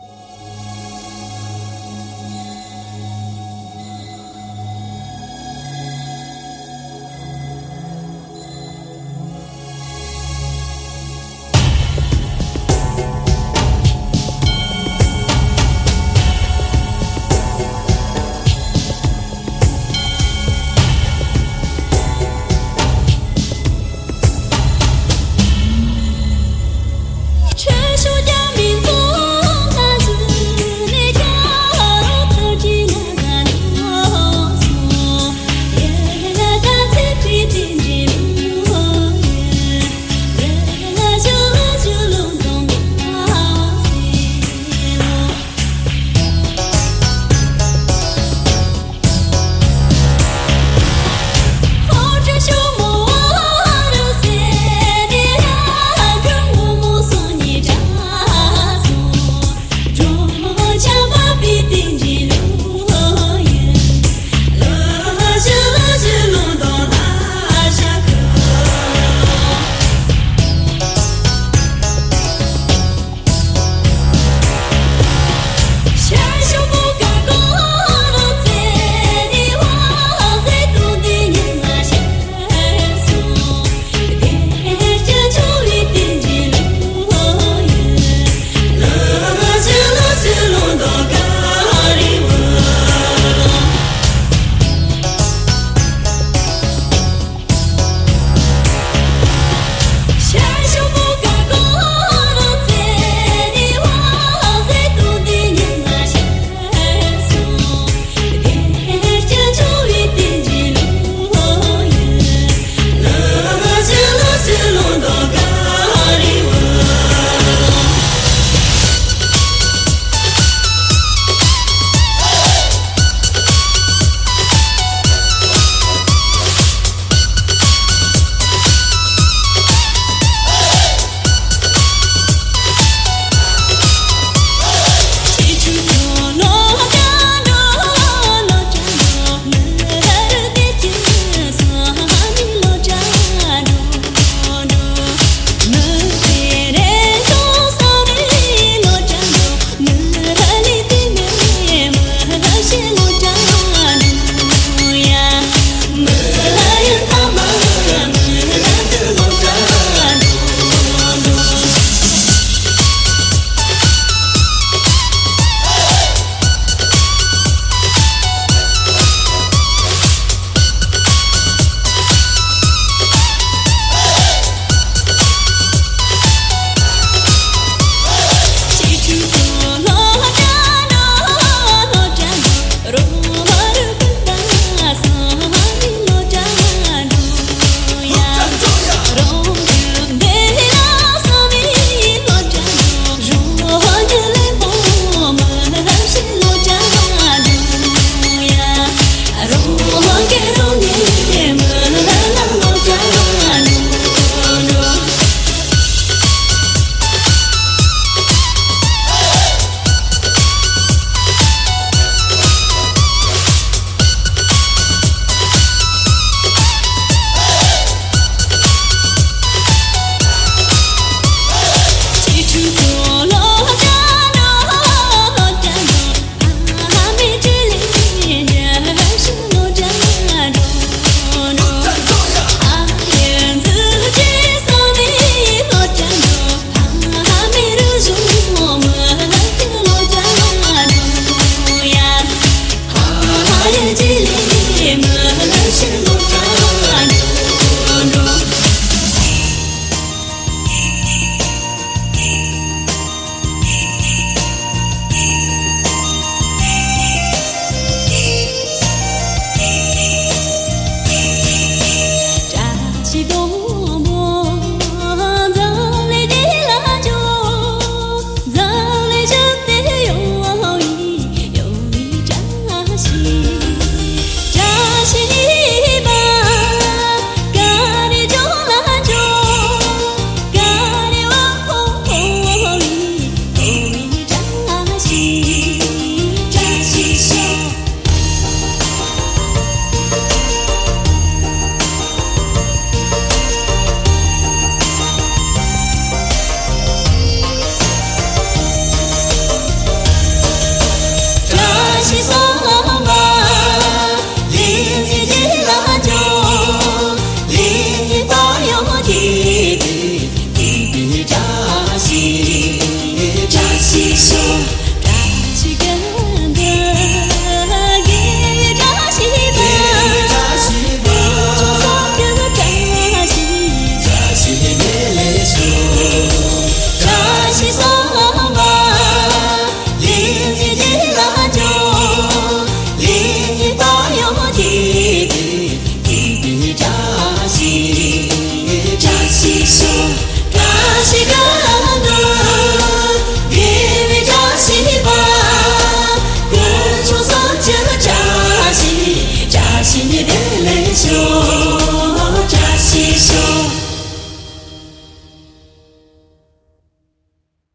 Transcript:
Bye.